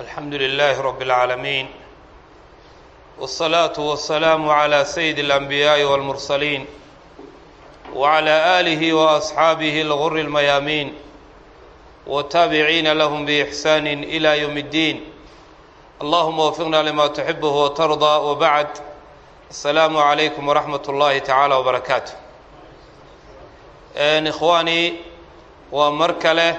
الحمد لله رب العالمين والصلاة والسلام على سيد الأنبياء والمرسلين وعلى آله وأصحابه الغر الميامين والتابعين لهم بإحسان إلى يوم الدين اللهم وفقنا لما تحبه وترضى وبعد السلام عليكم ورحمة الله تعالى وبركاته إخواني ومركله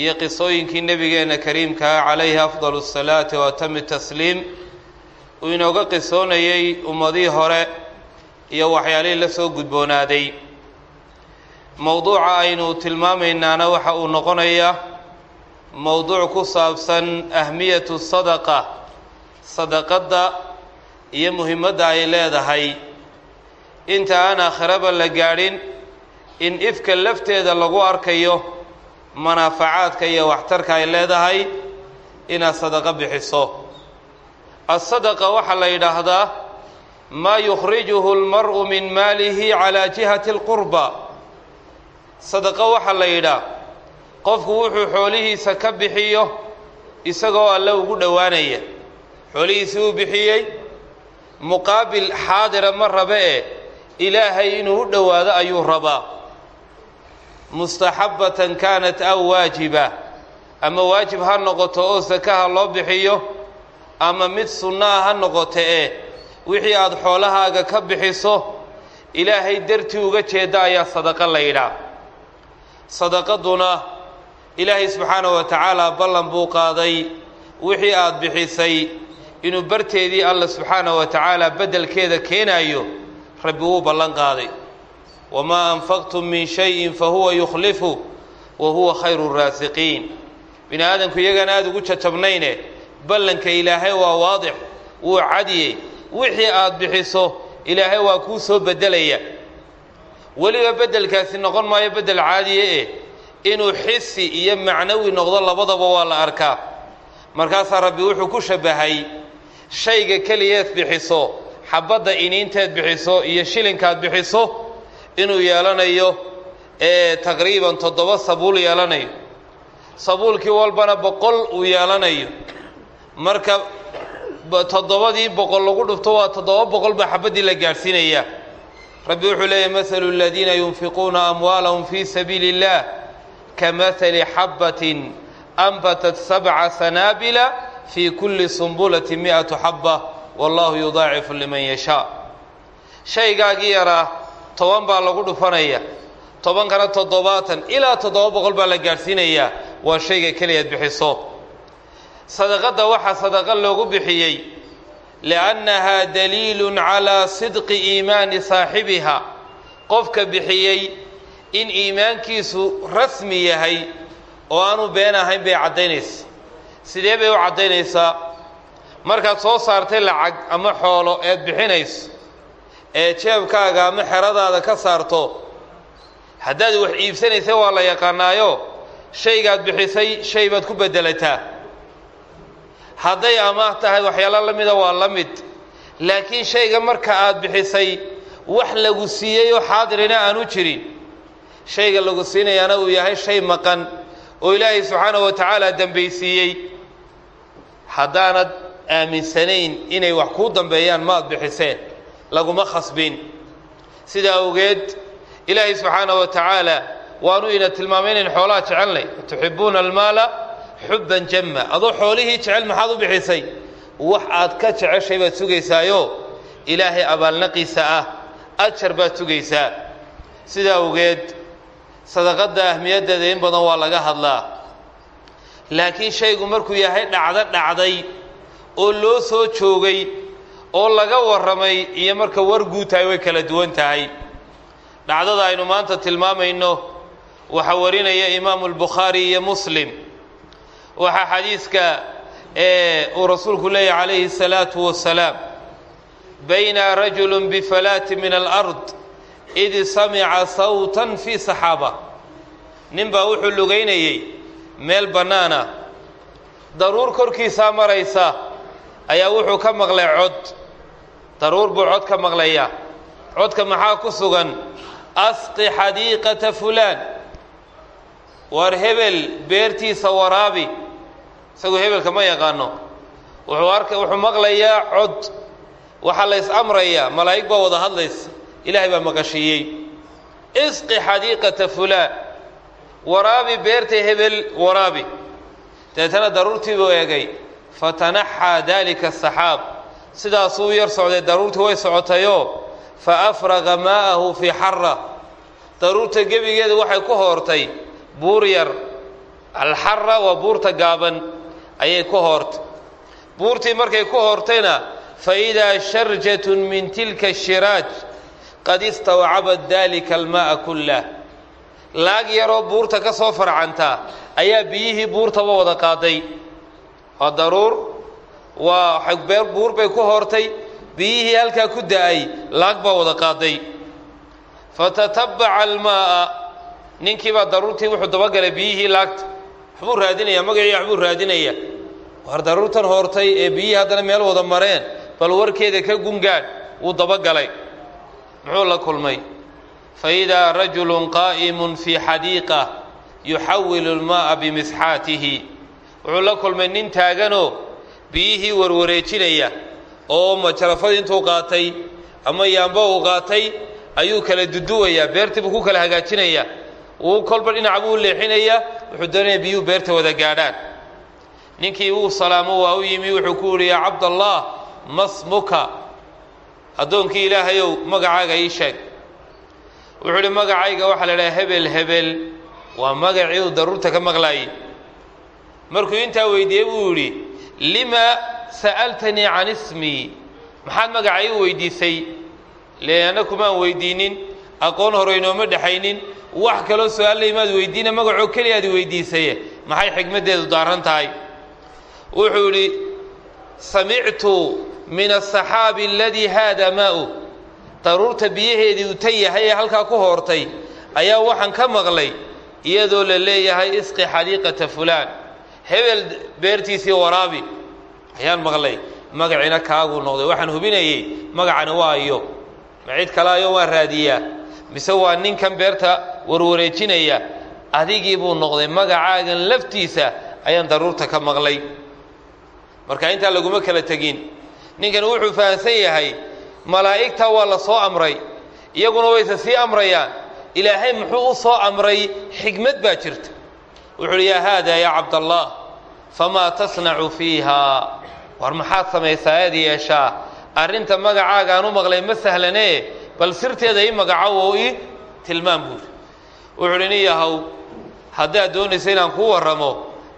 iyo qisooyinkii nebigeenna kariimkaa calayhi afdal الsalaati wa atami tasliim uu inooga qisoonayey ummadihii hore iyo waxyaalihii la soo gudboonaaday. Mowduuca aynu tilmaamaynaana waxa uu noqonayaa mowduuc ku saabsan ahmiyatu sadaqa sadaqadda iyo muhimadda ay leedahay. Inta aan aakhiraba la gaadhin in ifka lafteeda lagu arkayo manaafacaadka iyo waxtarka ay leedahay inaad sadaqo bixiso. Asadaqa waxaa la yidhaahdaa maa yukhrijuhu lmar'u min maalihi calaa jihati alqurba. Sadaqo waxaa la yidhaah qofku wuxuu xoolihiisa ka bixiyo isagoo alle ugu dhowaanaya. Xoolihiisii uu bixiyey muqaabil xaadira ma rabe e ilaahay inuu u dhowaado ayuu rabaa mustaxabbatan kaanat aw waajiba. Ama waajib ha noqoto oo sakaha loo bixiyo ama mid sunnaha ha noqoto ee wixii aada xoolahaaga ka bixiso ilaahay dartii uga jeedda ayaa sadaqo la yidhaah sadaqaduna ilaahay subxaanahu wa tacaala ballan buu qaaday wixii aada bixisay inuu barteedii alla subxaanahu wa tacaala beddelkeeda keenaayo rabbi wuu ballan qaaday wamaa anfaqtum min shayin fahuwa yukhlifu wa huwa khayru raasiqiin bini aadamku iyagaan aada ugu jajabnayne. Ballanka ilaahay waa waadix wuu cadiyey. Wixii aada bixiso ilaahay waa kuu soo beddelaya. Weliba beddelkaasi noqon maayo beddel caadiye eh. Inuu xisi iyo macnawi noqdo labadaba waa la arkaa. Markaasaa rabbi wuxuu ku shabbahay shayga keliyeed bixiso xabbadda iniinteed bixiso iyo shilinkaad bixiso inuu yeelanayo ee taqriiban toddoba sabuul yeelanayo. Sabuulkii walbana boqol uu yeelanayo. Marka toddobadii boqol lagu dhufto waa toddoba boqol baa xabaddii la gaadhsiinayaa rabbi wuxuu leeyahy mahalu aladiina yunfiquuna amwaalahum fii sabiili اllah kamahali xabbatin anbatat sabca sanaabila fii kulli sumbulati mi'atu xabba wallahu yudaacifu liman yashaa. Shaygaagii yaraa toban baa lagu dhufanaya tobankana toddobaatan ilaa toddoba boqol baa la gaadhsiinayaa waa shayga keliyaad bixiso. Sadaqadda waxaa sadaqa loogu bixiyey liannahaa daliilun calaa sidqi iimaani saaxibiha qofka bixiyey in iimaankiisu rasmi yahay oo aanu been ahayn bay caddaynaysa. Sidee bay u caddaynaysaa? Markaad soo saartay lacag ama xoolo eed bixinayso ee jeebkaaga ama xeradaada ka saarto haddaad wax iibsanaysa waa la yaqaanaayo shaygaad bixisay shay baad ku beddelataa hadday amaah tahay waxyaalo la mida waa la mid. Laakiin shayga marka aad bixisay wax lagu siiyey oo xaadirina aanu jirin. Shayga lagu siinayaana uu yahay shay maqan oo ilaahay subxaanahu wa tacaala dambaysiiyey. Haddaanad aaminsanayn inay wax kuu dambeeyaan maad bixiseen laguma khasbin. Sidaa awgeed ilaahay subxaanahu wa tacaala waanu ina tilmaamay inayn xoolaha jecelnay. Tuxibbuuna almaala xubban jamma. Adoo xoolihii jecel maxaad u bixisay? Wax aad ka jeceshay baad sugaysaayo? Ilaahay abaalnaqiisa ah ajar baad sugaysaa. Sidaa awgeed sadaqadda ahmiyaddeeda in badan waa laga hadlaa. Laakiin shaygu markuu yahay dhacdo dhacday oo loo soo joogay oo laga warramay iyo marka war guud tahay way kala duwan tahay. Dhacdada aynu maanta tilmaamayno waxaa warinaya imaamu albukhaari iyo muslim. Waxaa xadiiska uu rasuulku leeyahy calayhi الsalaatu wasalaam bayna rajulu bifalaati min alard id samica sawtan fii saxaaba. Nin baa wuxuu lugaynayey meel bannaana. Daruur korkiisaa maraysa ayaa wuxuu ka maqlay cod daruur buu cod ka maqlayaa. Codka maxaa ku sugan? Asqi xadiiqata fulaan. War hebel beertiisa waraabi. Isagu hebelka ma yaqaano. Wuxuu arka wuxuu maqlayaa cod. Waxaa la is-amrayaa malaa'ig baa wada hadlaysa ilaahay baa maqashiiyey isqi xadiiqata fulaan. Waraabi beerta hebel waraabi. Deetana daruurtii buu eegay. Fatanaxaa daalika asaxaab sidaasuu yar socday daruurtii way socotayoo fa afraqa maa'ahu fii xara daruurta gebigeeda waxay ku hoortay. Buur yar alxara waa buurta gaaban ayay ku hoortay. Buurtii markay ku hoortayna fa idaa sharjatun min tilka ashiraaj qad istawcabat daalika almaa'a kullah. Laag yaroo buurta ka soo farcantaa ayaa biyihii buurtaba wada qaaday. Waa daruur waa beer buur bay ku hoortay biyihii halkaa ku da'ay laag baa wada qaaday. Fatatabaca almaa'a ninkii baa daruurtii wuxuu dabagalay biyihii laagta. Waxbuu raadinayaa magacii waxbuu raadinaya war daruurtan hoortay ee biyihii haddana meel wada mareen bal warkeeda ka gungaadh wuu dabagalay. Muxuu la kulmay? Faidaa rajulun qaa'imun fii xadiiqa yuxawilu almaa'a bimisxaatihi wuxuu la kulmay nin taaganoo biyihii warwareejinaya oo majarafadii intuu qaatay ama yaamba uu qaatay ayuu kala duduwayaa beertii buu ku kala hagaajinayaa uu kolba dhinac buu leexinayaa wuxuu doonaya biyuhu beerta wada gaadhaan. Ninkii uu salaamo waa u yimi wuxuu ku yihi yaa cabdallah masmuka. Addoonkii ilaahayow magacaaga ii sheeg. Wuxuu idhi magacayga waxaa la idhaha hebel hebel. Waa magacii uu daruurta ka maqlaayey markuu intaa weydiiyey buu yidhi lima sa'altanii can ismii maxaad magacay u weydiisay? Le anna kumaan weydiinin. Aqoon hore inooma dhexaynin wax kaloo su'aalla imaad weydiina magacoo keliyaad weydiisaye. Maxay xigmaddeedu daaran tahay? Wuxuu idhi samictu min asaxaabi aladii haada maa'u. Daruurta biyaheedii u ta yahay ee halkaa ku hoortay ayaa waxaan ka maqlay iyadoo la leeyahay isqi xadiiqata fulaan hebel beertiisii waraabi ayaan maqlay. Magaciina kaaguu noqday. Waxaan hubinayey magacani waa iyo. Ma cid kale ayo waan raadiyaa. Mise waa ninkan beerta warwareejinaya. Adigii buu noqday. Magacaagan laftiisa ayaan daruurta ka maqlay. Marka intaa laguma kala tegin. Ninkan wuxuu fahamsan yahay malaa'igta waa la soo amray. Iyaguna wayse sii amrayaan. Ilaahay muxuu u soo amray? Xigmad baa jirta wuxuu yaa haada yaa cabdallah famaa tasnacu fiiha? War maxaad samaysaa eed yeeshaa. Arrinta magacaagaan u maqlay ma sahlanee bal sirteeda ii magacow oo ii tilmaam buuri wuxuu uhi nin yahow haddaad doonaysa inaan kuu warramo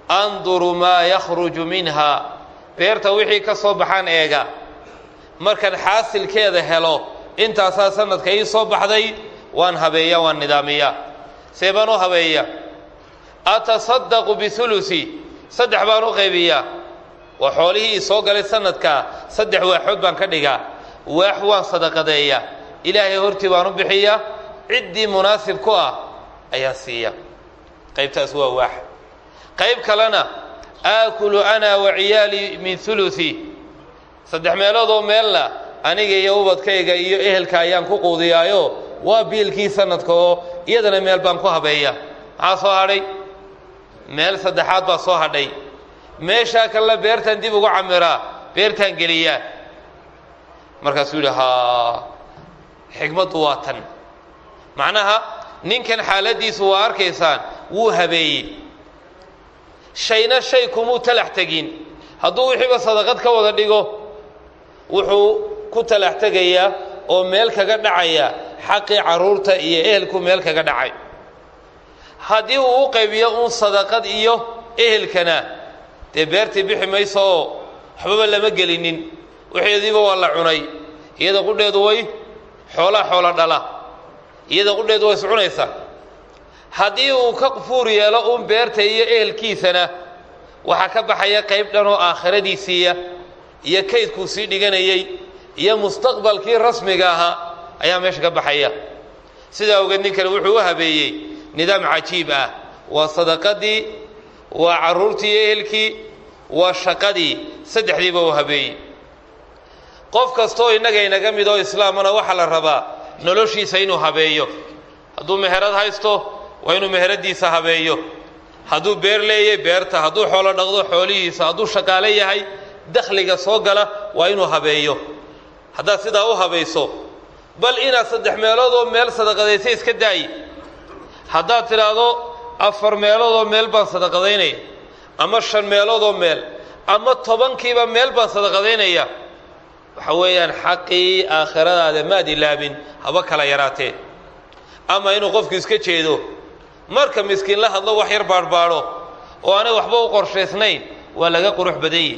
anduru maa yakhruju minha. Beerta wixii ka soo baxaan eega. Markaan xaasilkeeda helo intaasaa sanadka ii soo baxday waan habeeya waan nidaamiyaa. See baan u habeeya atasaddaqu biulusi saddex baan u qaybiyaa waa xoolihii soo galay sanadkaa saddex waaxood baan ka dhigaa waax waan sadaqadeeya ilaahay hortii baan u bixiya ciddii munaasib ku ah ayaa siiya qaybtaas waa waax qayb kalena aakulu ana wa ciyaalii min ulusi saddex meeloodoo meelna aniga iyo ubadkayga iyo ehelka ayaan ku quudiyaayo waa biilkii sanadka oo iyadana meel baan ku habeeya maxaa soo hadhay meel saddexaad baa soo hadhay. Meeshaa kalena beertaan dib ugu camiraa beertaan geliyaa markaasuu yidhi haa xigmaddu waa tan. Macnaha ninkan xaaladdiisu waa arkaysaan wuu habeeyey. Shayna shay kumuu talax tegin. Hadduu wixiiba sadaqad ka wada dhigo wuxuu ku talax tegayaa oo meel kaga dhacaya xaqii carruurta iyo ehelku meel kaga dhacay haddii uu u qaybiyo uun sadaqad iyo ehelkana dee beertii bixi mayso oo waxbaba lama gelinin. Wixeediiba waa la cunay iyada qudheedu way xoolaa xoola dhala iyada qudheedu way iscunaysaa haddii uu ka fuur yeelo uun beerta iyo ehelkiisana waxaa ka baxaya qayb dhan oo aakhiradiisiiya iyo kaydkuu sii dhiganayey iyo mustaqbalkii rasmiga ahaa ayaa meesha ka baxaya. Sidaa ogeed ninkani wuxuu u habeeyey nidaam cajiib ah. Waa sadaqadii waa carruurtii iyo ehelkii waa shaqadii. Saddexdiiba uu habeeyey. Qof kastoo innaga inaga mid oo islaamana waxaa la rabaa noloshiisa inuu habeeyo. Hadduu meherad haysto waa inuu meheradiisa habeeyo. Hadduu beer leeyay beerta hadduu xoolo dhaqdo xoolihiisa hadduu shaqaale yahay dakhliga soo gala waa inuu habeeyo. Haddaad sidaa u habayso bal inaad saddex meeloodoo meel sadaqadaysa iska daayi haddaad tidhaahdo afar meeloodoo meel baan sadaqadaynaya ama shan meeloodoo meel ama tobankiiba meel baan sadaqadaynaya waxa weeyaan xaqii aakhiradaada maad ilaabin haba kala yaraatee ama inuu qofku iska jeedo marka miskiin la hadlo wax yar baadhbaadho oo aanay waxba u qorshaysnayn waa laga qurux badanyi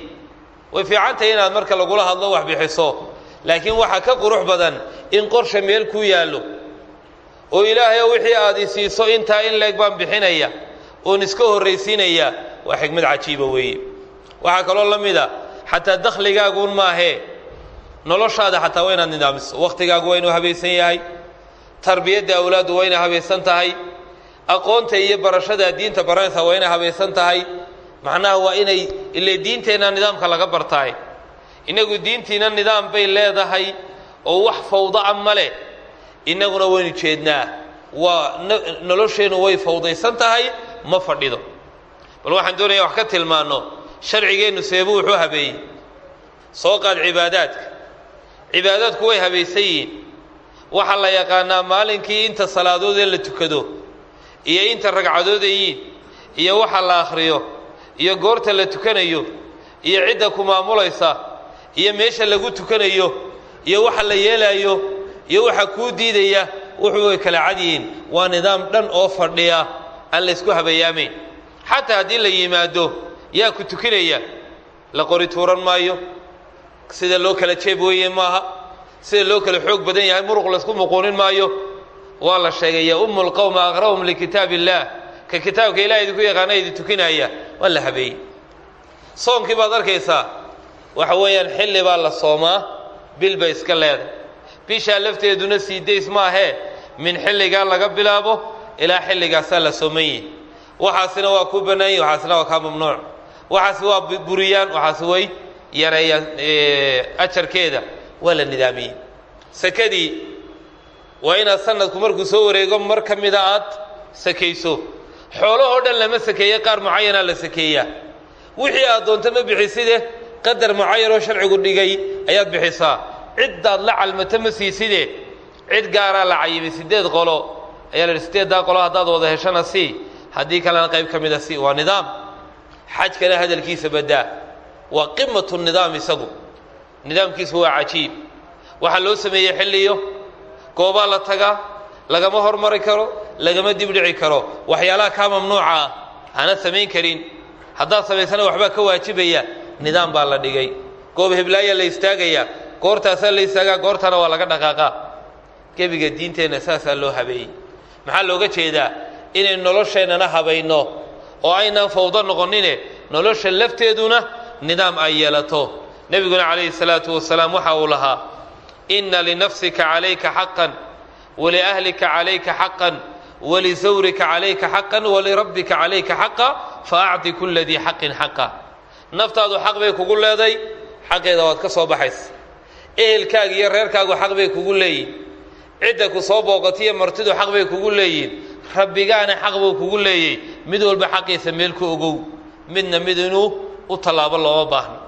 way fiicantahay inaad marka lagula hadlo wax bixiso laakiin waxaa ka qurux badan in qorsha meel ku yaallo oo ilaahayo wixii aad i siiso intaa in leeg baan bixinaya oon iska horraysiinaya waa xigmad cajiiba weeye. Waxaa kaloo la mid a xataa dakhligaaguun maahee noloshaada xataa waa inaad nidaamiso. Wakhtigaagu waa inuu habaysan yahay tarbiyadda awlaaddu waa inay habaysan tahay aqoonta iyo barashada diinta baranaysa waa inay habaysan tahay. Macnaha waa inay ile diinteenna nidaamka laga bartaay innagu diintiina nidaam bay leedahay oo wax fawdaca ma leh innaguna waynu jeednaa. Waa nolosheennu way fawdaysan tahay ma fadhido. Bal waxaan doonaya wax ka tilmaanno. Sharcigeennu seebuu wuxuu habeeyey. Soo qaad cibaadaadka. Cibaadaadku way habaysan yihiin. Waxaa la yaqaanaa maalinkii inta salaadood ee la tukado iyo inta ragcadooda iyo waxa la akhriyo iyo goorta la tukanayo iyo cidda ku maamulaysa iyo meesha lagu tukanayo iyo waxa la yeelaayo iyo waxa kuu diidaya wuxuu way kala cad yihiin waa nidaam dhan oo fadhiya aan la ysku habayaamayn xataa haddii la yimaado yaa ku tukinaya la qori tuuran maayo. Sida loo kala jeeb weeye maaha. Sida loo kala xoog badan yahay muruq laysku muquunin maayo. Waa la sheegay ya umu lqowma aqra'hum likitaab illaah ka kitaabka ilaha idinku yaqaana idin tukinaya waa la habeeyey. Soonkii baad arkaysaa waxa weeyaan xilli baa la soomaa bil bay iska leedahay bishaa lafteeduna sii days maahee min xilligaa laga bilaabo ilaa xilligaasaa la sooman waxaasina waa kuu bannaan yihi waxaasina waa kaa mamnuuc. Waxaasi waa buriyaan waxaasi way yareeyaan ajarkeeda. Waa la nidaamiyey. Sakadii waa inaad sanadku markuu soo wareego mar ka mida aad sakayso. Xoolahoo dhan lama sakeeye qaar mucayanaa la sakeeyaa. Wixii aad doonto ma bixiside qadar mucayanoo sharcigu dhigay ayaad bixisaa ciddaad la calmato ma siiside? Cid gaaraa la cayimay siddeed qolo. Ayaa la yidhi siddeeddaa qolo haddaad wada heshana sii haddii kalena qayb ka mida sii waa nidaam. Xajkana hadalkiisa baddaa. Waa qimatu nidaam isagu. Nidaamkiisu waa cajiib. Waxaa loo sameeyey xilliyo goobaa la tagaa lagama hormari karo lagama dibdhici karo. Waxyaalaha kaa mamnuuca ah samayn karin. Haddaad samaysana waxbaa ka waajibaya nidaam baa la dhigay. Goob heblaaya la istaagayaa goortaasaa la istaagaa goortana waa laga dhaqaaqaa gebiga diinteenna saasaa loo habeeyey. Maxaa looga jeedaa? Inaynu nolosheennana habayno. Oo aynaan fawdo noqonine nolosha lafteeduna nidaam ay yeelato. Nebiguna calayhi salaatu wasalaam waxa uu lahaa inna linafsika calayka xaqan waliahlika calayka xaqan walisawrika calayka xaqan walirabbika calayka xaqa faacti kula dii xaqin xaqa. Naftaadu xaq bay kugu leeday xaqeeda waad ka soo baxaysa ehelkaaga iyo reerkaagu xaq bay kugu leeyihiin cidda ku soo booqatiyo martidu xaq bay kugu leeyihiin rabbigaana xaq buu kugu leeyey mid walba xaqiisa meel ku ogow. Midna mid inuu u tallaabo looma baahno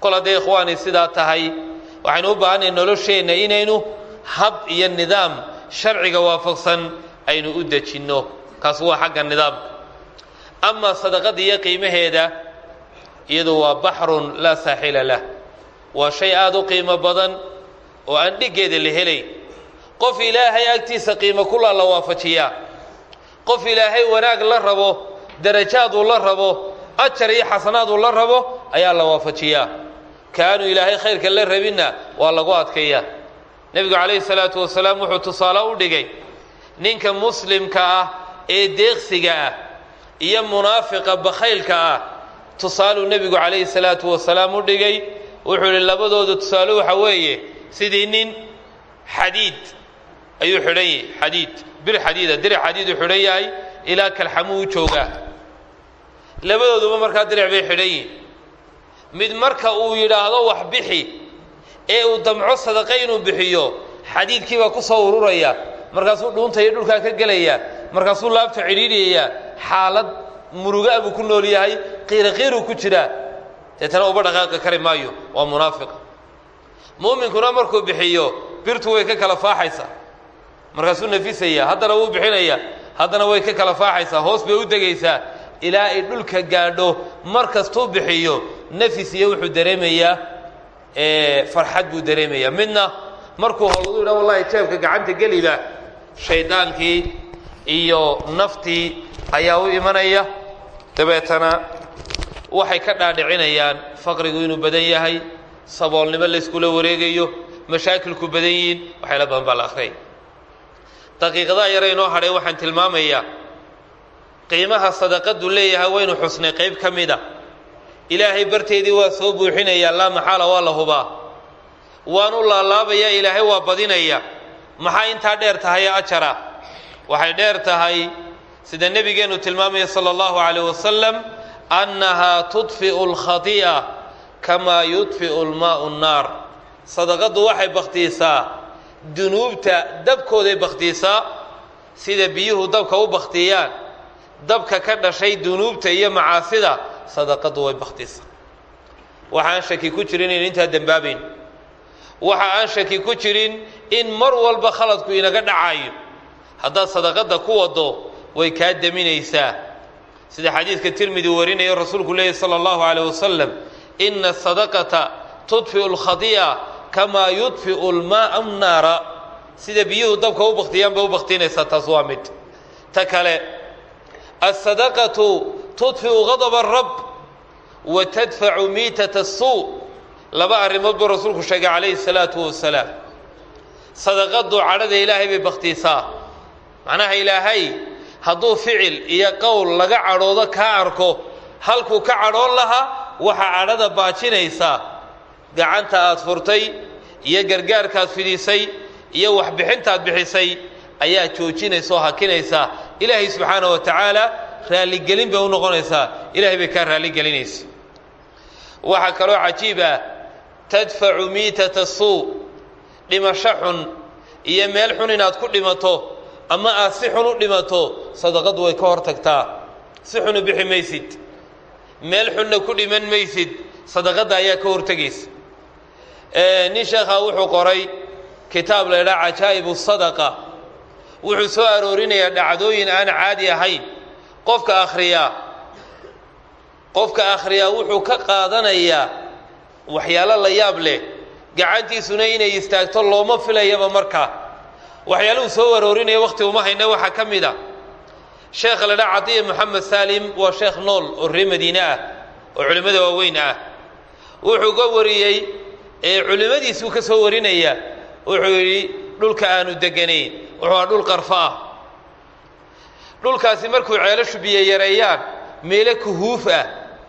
kol hadday ikhwaani sidaa tahay waxaynu u baahanay nolosheenna inaynu hab iyo nidaam sharciga waafaqsan aynu u dejinno. Kaas waa xagga nidaamka. Amaa sadaqada iyo qiimaheeda iyadu waa baxrun laa saaxila lah waa shay aada u qiimo badan oo aan dhiggeeda la helay. Qof ilaahay agtiisa qiimo kulaa la waafajiyaa. Qof ilaahay wanaag la rabo darajaaduu la rabo ajar iyo xasanaaduu la rabo ayaa la waafajiyaa. Kaanu ilaahay khayrka la rabinna waa lagu adkeeyaa. Nebigu calayhi salaatu wasalaam wuxuu tusaale u dhigay ninka muslimka ah ee deeqsiga ah iyo munaafiqa bakhaylka ah tusaaluu nebigu calayhi salaatu wasalaam u dhigay wuxuu ihi labadooda tusaale waxa weeye sidii nin xadiid ayuu xidhan yahay xadiid bir xadiida diric xadiiduu xidhan yahay ilaa kalxamuu u joogaa. Labadooduba markaa diric bay xidhan mid marka uu yidhaahdo wax bixi ee uu damco sadaqa inuu bixiyo xadiidkiibaa ku soo ururaya markaasuu dhuuntaiyo dhulkaa ka gelaya markaasuu laabta cidhiidhiyayaa xaalad murugaa buu ku nool yahay qiira qiiruu ku jiraa deetana uba dhaqaaqi kari maayo. Waa munaafiq. Muuminkuna markuu bixiyo birtu way ka kala faaxaysaa markaasuu nafisaya haddana wuu bixinaya. Haddana way ka kala faaxaysaa hoos bay u degaysaa ilaa ay dhulka gaadho mar kastuu bixiyo nafis iyo wuxuu dareemayaa farxad buu dareemayaa. Midna markuu howladu idha wallahi jeebka gacanta geliba. Shaydaankii iyo naftii ayaa u imanaya. Dabeetana waxay ka dhaadhicinayaan faqrigu inuu badan yahay saboolnimo layskula wareegayo mashaakilku badan yihiin waxayla badan baa la akhriyay daqiiqadaha yare inoo hadhay waxaan tilmaamayaa qiimaha sadaqadu leeyahay waynu xusnay qayb ka mida ilaahay barteedii waa soo buuxinayaa laa maxaala waa la hubaa. Waanu laalaabayaa ilaahay waa badinaya. Maxaa intaa dheer tahay ajara waxay dheer tahay sida nebigeennu tilmaamaya sala allahu calayh wasalam annahaa tudfi'u alkhadi'a kamaa yudfi'u lmaa'u nnaar sadaqaddu waxay bakhtiisaa dunuubta dabkooday bakhtiisaa sida biyuhu dabka u bakhtiyaan dabka ka dhashay dunuubta iyo macaasida sadaqaddu way bakhtiisaa waxa aan shaki ku jirin in intaa dembaabayn waxa aan shaki ku jirin in mar walba khaladku inaga dhacayo haddaad sadaqadda ku waddo way kaa deminaysaa sida xadiidka tirmidi warinayo rasuulku leeyahy sala allahu calayh wasalam ina asadaqata tudfi'u alkhadi'a kamaa yudfi'u lmaaa nnaara sida biyuhu dabka u baktiyaan bay u baktinaysaa taas waa mid. Ta kale asadaqatu tudfi'u gadaba arab wa tadfacu miitata asuu laba arrimood buu rasuulku sheegay calayhi salaatu wasalaam sadaqadu cadhada ilaahay bay bakhtiisaa. Macnaha ilaahay hadduu ficil iyo qowl laga cadhoodo kaa arko halkuu ka cadhoon lahaa waxaa cadhada baajinaysaa gacanta aad furtay iyo gargaarkaad fidisay iyo waxbixintaad bixisay ayaa joojinaysa oo hakinaysaa ilaahay subxaana wa tacaala raalligelin bay u noqonaysaa. Ilaahay bay kaa raalligelinaysa. Waxaa kaloo cajiib ah tadfacu miitata suu dhimasho xun iyo meel xun inaad ku dhimato ama aad si xun u dhimato sadaqadu way ka hor tagtaa si xun u bixi maysid. Meel xunna ku dhiman maysid sadaqadda ayaa ka hortegaysa nin sheekhaa wuxuu qoray kitaab la ydhaha cajaa'ibu sadaqa. Wuxuu soo aroorinayaa dhacdooyin aan caadi ahayn. Qofka akhriyaa qofka akhriyaa wuxuu ka qaadanayaa waxyaalo la yaab leh. Gacantiisuna inay istaagto looma filayaba markaa waxyaaluhu soo aroorinaya wakhti uma hayna waxaa ka mid a sheekha la cadiya moxamed saalim waa sheekh nool oo ree madiine ah oo culimmada waaweyn ah. Wuxuu ka wariyey ee culimmadiisuu ka soo warinaya wuxuu yidhi dhulka aanu deganayn. Wuxuu aha dhul qarfo ah dhulkaasi markuu ceelashu biyo yareeyaan meelo kuhuuf ah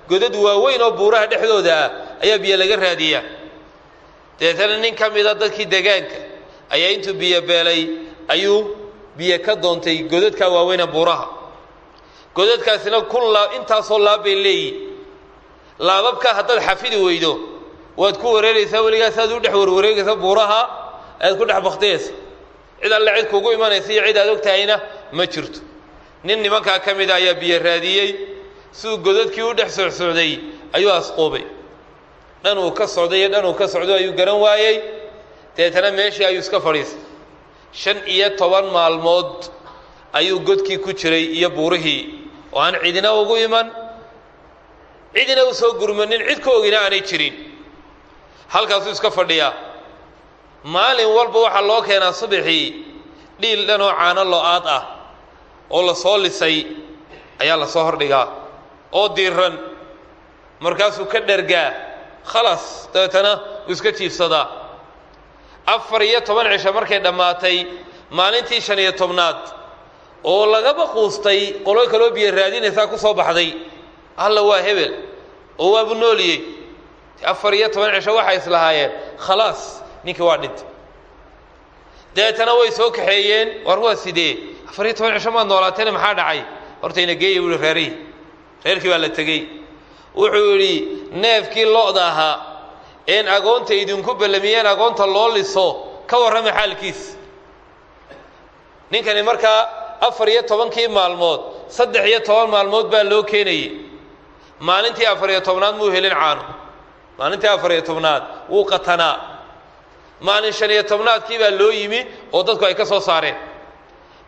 godad waaweyn oo buuraha dhexdooda ah ayaa biyo laga raadiyaa. Dabeetana nin ka mida dadkii degaanka ayaa intuu biyo beelay ayuu biyo ka doontay godadkaa waaweyna buuraha. Godadkaasina kun laab intaasoo laab bay leeyihiin laababka haddaad xafidi weydo waad ku wareeraysaa weligaas aad u dhex warwareegaysa buuraha ayaad ku dhex baktiyaysa cid alle cid kugu imanaysa iyo cid aad og tahayna ma jirto. Nin nimankaa ka mida ayaa biyo raadiyey. Siduu godadkii u dhex socsocday ayuu asquubay. Dhan uu ka socday iyo dhan uu ka socdo ayuu garan waayey dabeetana meeshii ayuu iska fadhiistay shan iyo toban maalmood ayuu godkii ku jiray iyo buurihii. Oo aan cidina ugu iman. Cidina u soo gurmanin cid ka ogina aanay jirin. Halkaasuu iska fadhiyaa maalin walba waxaa loo keenaa subaxii. Dhiil dhan oo caano lo'aad ah oo la soo lisay ayaa la soo hordhigaa. Oo diiran markaasuu ka dhergaa khalaas dabeetana uu iska jiifsadaa afar iyo toban cisho markay dhammaatay maalintii shan iyo tobnaad oo lagaba quustay qolo kaloo biyo raadinaysaa ku soo baxday. Alla waa hebel oo waabu nooliyey. Afar iyo toban cisho waxay islahaayeen. Khalaas ninkii waa dhintay. Dabeetana way soo kaxeeyeen war waa sidee? Afar iyo toban cisho maad noolaateena maxaa dhacay? Hortayna geeya buuhi reerihii. Reerkii baa la tegey. Wuxuu yidhi neefkii lo-da ahaa een agoonta idinku ballamiyeen agoonta loo liso ka warrama xaalkiis. Ninkani markaa afar iyo tobankii maalmood saddex iyo toban maalmood baa loo keenayey. Maalintii afar iyo tobnaad muu helin caano. Maalintii afar iyo tobnaad wuu qatanaa. Maalin shan iyo tobnaadkii baa loo yimi oo dadku ay ka soo saareen.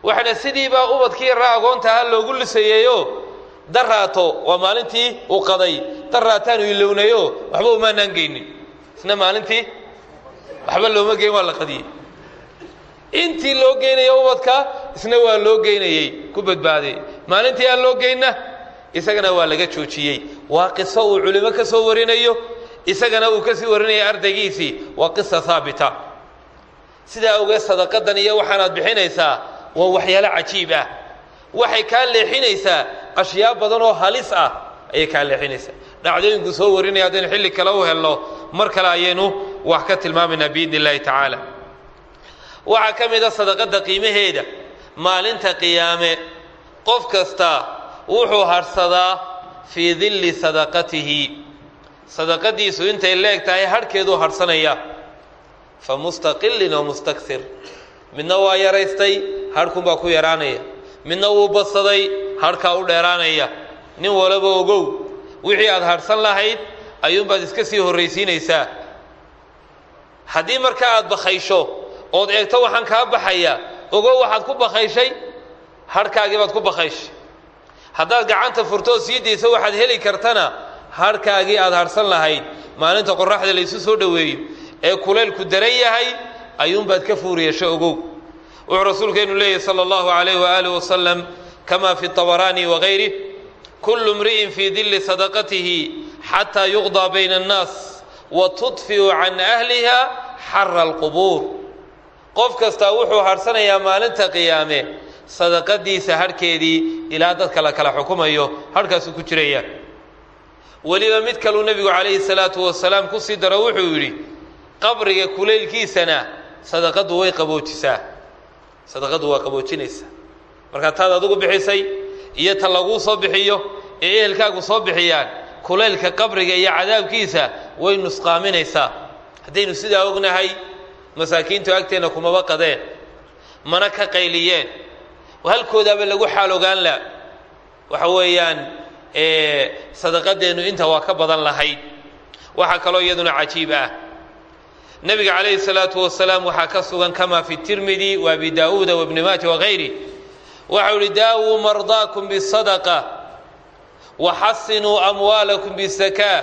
Waxaana sidiibaa ubadkii raa agoonta ahaa loogu lisayeeyo daraato waa maalintii uu qaday daraataanu ilownayo waxba umaanaan geynin isna maalintii waxba looma geyn waa la qadiyey. Intii loo geynaya ubadka isna waa loo geynayey ku badbaaday maalintii aan loo geynna isagana waa laga joojiyey. Waa qiso uu culimo ka soo warinayo isagana uu ka sii warinaya ardaygiisii. Waa qisa haabita sidaa ogeed sadaqadan iyo waxaanaad bixinaysaa waa waxyaalo cajiib ah. Waxay kaa leexinaysaa ashyaa badan oo halis ah ayay kaa leexinaysaa dhacdooyinku soo warinaya haddaynu xilli kale u helno mar kale ayaynu wax ka tilmaamaynaa biidni illaahi tacaala. Waxaa ka mid a sadaqadda qiimaheeda maalinta qiyaame qof kasta wuxuu harhsadaa fii dilli sadaqatihi. Sadaqadiisu intay leeg tahay harhkeeduu harhsanaya fa mustaqilin oo mustakir midna waa yaraystay harhkunbaa ku yaraanaya. Midna wuu badsaday harhkaa u dheeraanaya. Nin walaba ogow wixii aad harhsan lahayd ayuunbaad iska sii horraysiinaysaa. Haddii markaa aad bakhaysho ood eegto waxaan kaa baxaya ogow waxaad ku bakhayshay harhkaagii baad ku bakhayshay. Haddaad gacanta furtoo sii dayso waxaad heli kartana harhkaagii aad harhsan lahayd. Maalinta qorraxda laysu soo dhoweeyo ee kulaylku daran yahay ayuunbaad ka fuuriyasho ogow. Wuxuu rasuulkeenu leeyahy sala allahu calayh waaalih wasalam kama fi طabaraani wagayrih kullu mri'in fii dilli sadaqatihi xataa yuqdaa bayna annaas wa tudfiu can ahliha xara alqubuur qof kastaa wuxuu harhsanayaa maalinta qiyaame sadaqadiisa harhkeedii ilaa dadka la kala xukumayo harhkaasuu ku jiraya weliba mid kaluu nebigu calayhi salaatu wasalaam ku sii daro wuxuu yidhi qabriga kulaylkiisana sadaqaddu way qaboojisaa sadaqaddu waa qaboojinaysaa markaa taad adigu bixisay iyo ta laguu soo bixiyo ee ehelkaagu soo bixiyaan kulaylka qabriga iyo cadaabkiisa way nusqaaminaysaa. Haddaynu sidaa ognahay masaakiintu agteenna kumaba qadeen mana ka qayliyeen. Halkoodaaba lagu xaal ogaan la waxa weeyaan sadaqadeennu inta waa ka badan lahayd. Waxaa kaloo iyaduna cajiib ah. Nebiga calayhi salaatu wasalaam waxaa ka sugan kama fi tirmidi wa abi daa'uuda wabni maaja wagayri waxau ihi daawuu mardaakum bisadaqa waxasinuu amwaalakum bisakaa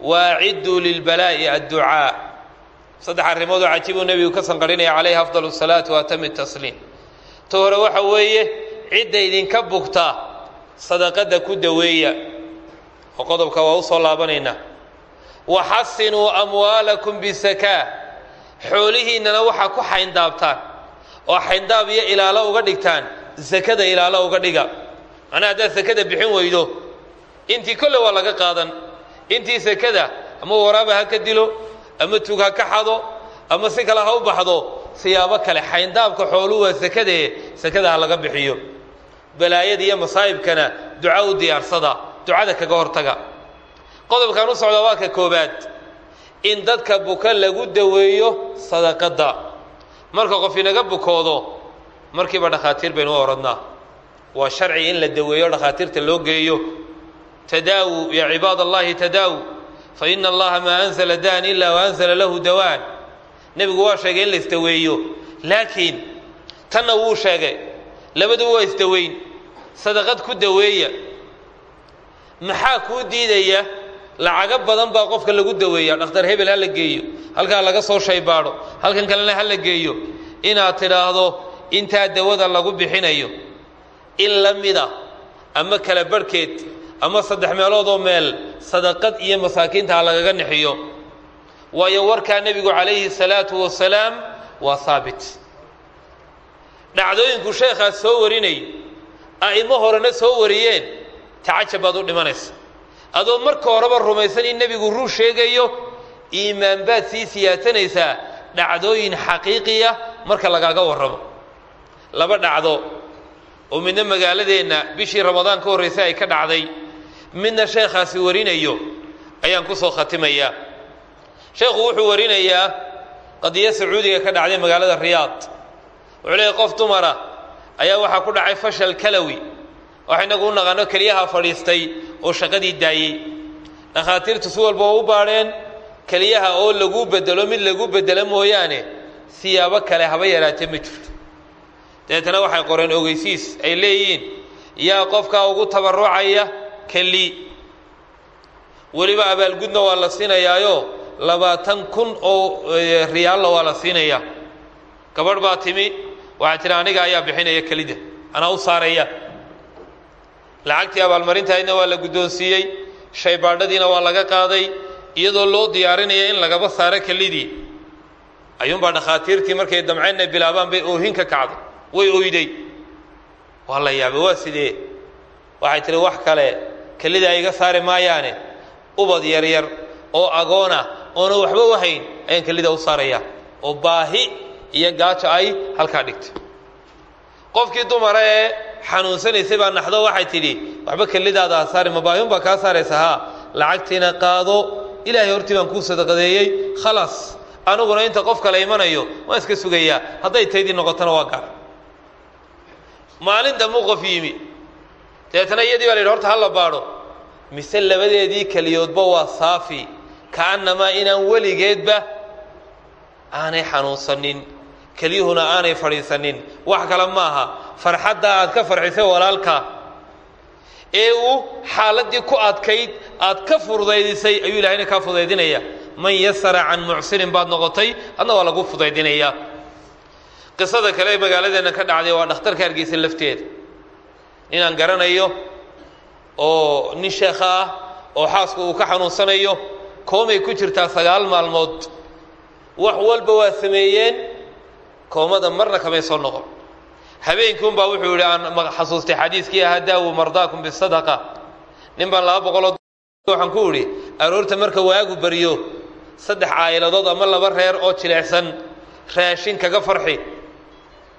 waacidduu lilbalaa'i adducaa. Saddex arrimoodoo cajiibuu nebigu ka sanqarinaya calayhi afdal salaatu waatami tasliim. Ta hore waxa weeye cidda idinka bugta sadaqadda ku daweeya. Oo qodobka waa u soo laabanaynaa waxasinuu amwaalakum bisakaa xoolihiinnana waxaa ku xayndaabtaan oo xayndaab iyo ilaalo uga dhigtaan sakada ilaalo uga dhiga. Macnaa haddaad sakada bixin weydo intii kolle waa laga qaadan. Intii sakada ama waraaba ha ka dilo ama tug ha ka xado ama si kale ha u baxdo siyaabo kale xayndaabka xooluhu waa sakadee sakada ha laga bixiyo. Balaayada iyo masaa'ibkana duca u diyaarsada ducada kaga hortaga. Qodobkan u socdaa waa ka koobaad. In dadka buka lagu daweeyo sadaqadda. Marka qof inaga bukoodo markiiba dhakhaatiir baynu u oradnaa waa sharci in la daweeyo dhakhaatiirta loo geeyo. Tadaawu ya cibaad allahi tadaawu. Fa ina allaha maa anzala daan ilaa wa anzala lahu dawaan. Nebigu waa sheegay in la isdaweeyo. Laakiin tanna wuu sheegay. Labadu waa isdaweyn. Sadaqad ku daweeya. Maxaa kuu diidaya? Lacago badan baa qofka lagu daweeya. Dhakhtar hebel ha la geeyo. Halkaa laga soo shaybaadho. Halkan kalena ha la geeyo. Inaad tidhaahdo intaa dawada lagu bixinayo in la mida ama kala barhkeed ama saddex meeloodoo meel sadaqad iyo masaakiinta lagaga nixiyo waayo warkaa nebigu calayhi salaatu wasalaam waa haabit dhacdooyinku sheekhaas soo warinay a'imo horena soo wariyeen tacajab baad u dhimanaysa. Adoo marka horeba rumaysan in nebigu ruu sheegayo iimaan baad sii siyaasanaysaa dhacdooyin xaqiiqiya marka lagaaga warramo laba dhacdo oo midna magaaladeenna bishii ramadaan ka horraysay ay ka dhacday midna sheekhaasi warinayo ayaan ku soo khatimayaa. Sheekhu wuxuu warinayaa qadiyo sacuudiga ka dhacday magaalada riyaad. Wuxuu leeyahy qof dumara ayaa waxaa ku dhacay fashal kalawi waxa inagu u naqaano keliyaha fadhiistay oo shaqadii daayey dhakhaatiirtu si walba u baadheen keliyaha oo lagu bedelo mid lagu bedelo mooyaane siyaabo kale haba yaraatee ma jirto dabeetana waxay qoreen ogeysiis ay leeyihiin yaa qofkaa ugu tabarucaya keli weliba abaalgudna waa la siinayaayo labaatan kun oo riyaalla waa la siinayaa. Gabadh baa timi waxaa tihi aniga ayaa bixinaya kelida anaa u saaraya. Lacagtii abaalmarintahaydna waa la guddoonsiiyey shaybaadhadiina waa laga qaaday iyadoo loo diyaarinaya in lagaba saaro kelidii. Ayuunbaa dhakhaatiirtii markay damceenna bilaabaan bay oohin ka kacday way oyday. Waa la yaabay waa sidee? Waxay tihi wax kale kelida iga saari maayaane ubad yaryar oo agoona oona waxba u hayn ayaan kelida u saaraya oo baahi iyo gaajo ay halkaa dhigtay. Qofkii dumara ee xanuunsanaysay baa naxdo waxay tidhi waxba kelidaada ha saari ma baahiyun baa kaa saaraysa haa. Lacagtiina qaado ilaahay hortii baan kuu sadaqadeeyey. Khalaas aniguna inta qof kale imanayo waan iska sugayaa. Hadday taydii noqotona waa gaar maalin dambuu qof yimi. Dabeetana iyadii baa la yidhi horta ha la baadho. Mise labadeedii keliyoodba waa saafi. Ka'annamaa inaan weligeedba aanay xanuunsanin. Keliyuhuna aanay fadhiisanin wax kale maaha. Farxadda aad ka farxisay walaalka. Ee uu xaaladdii ku adkayd aad ka fududaydisay ayuu ilahayna kaa fudaydinaya man yasara can mucsirin baad noqotay adna waa lagu fudaydinayaa qisada kale ee magaaladeenna ka dhacday waa dhakhtarka hargeysa lafteeda ninaan garanayo oo nin sheekha ah oo xaasku uu ka xanuunsanayo koomay ku jirtaa sagaal maalmood. Wax walba waa sameeyeen koomada marna kamay soo noqon. Habeenkii unbaa wuxuu yidhi aan xasuustay xadiiskii ahaa daawu mardaakum bisadaqa nin baan laba boqoloo waxaan ku idhi aroorta marka waagu baryo saddex caayiladood ama laba reer oo jilecsan raashin kaga farxi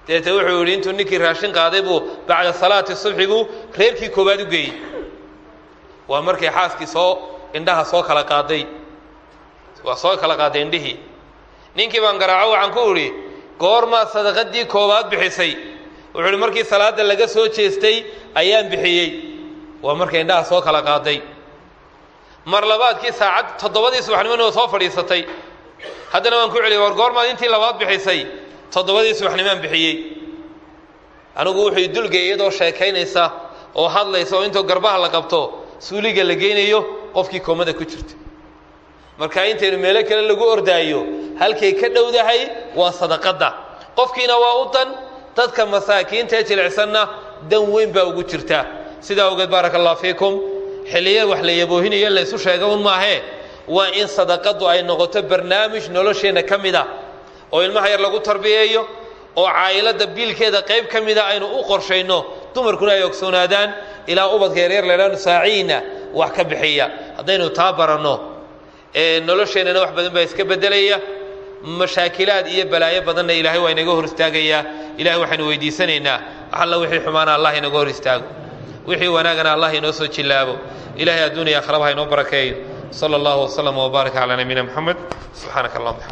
deete wuxuu yidhi intuu ninkii raashin qaaday buu bacda salaati subxi buu reerkii koowaad u geeyey. Waa markay xaaskii soo indhaha soo kala qaaday. Waa soo kala qaaday indhihii. Ninkii baan garaaco waxaan ku idhi goormaa sadaqadii koowaad bixisay. Wuxuu ihi markii salaadda laga soo jeestay ayaan bixiyey. Waa markay indhaha soo kala qaaday. Mar labaadkii saacad toddobadii subaxnimona soo fadhiisatay. Haddana waan ku celiyay war goormaad intii labaad bixisay toddobadii subaxnimaan bixiyey. Anigu wuxuu dulgay iyadoo sheekaynaysa oo hadlaysa oo intoo garbaha la qabto suuliga la geynayo qofkii koomada ku jirta. Marka intaynu meelo kale lagu ordaayo halkay ka dhowdahay waa sadaqadda. Qofkiina waa u dan dadka masaakiinta ee jilicsanna dan weyn baa ugu jirta. Sidaa ogeed baaraka allah fiikum. Xilliya wax la yaboohinayo la isu sheega un maahee waa in sadaqaddu ay noqoto barnaamij nolosheenna ka mid ah oo ilmaha yar lagu tarbiyeeyo oo caa'iladda biilkeeda qayb ka mida aynu u qorshayno dumarkuna ay ogsoonaadaan ilaa ubadka yaryar laydhaanu saaciina wax ka bixiya. Haddaynu taa baranno nolosheennana wax badan baa iska beddelaya mashaakilaad iyo balaayo badanna ilaahay waa inaga hor istaagayaa ilahay waxaynu weydiisanaynaa alla wixii xumaana allah inaga hor istaago. Wixii wanaagana allah inoo soo jillaabo. Ilahay adduuniya akhrabaha inoo barakeeyo. Sala allahu waslama wbaaraka calaa nabiyina moxamed subxaanaka allahuma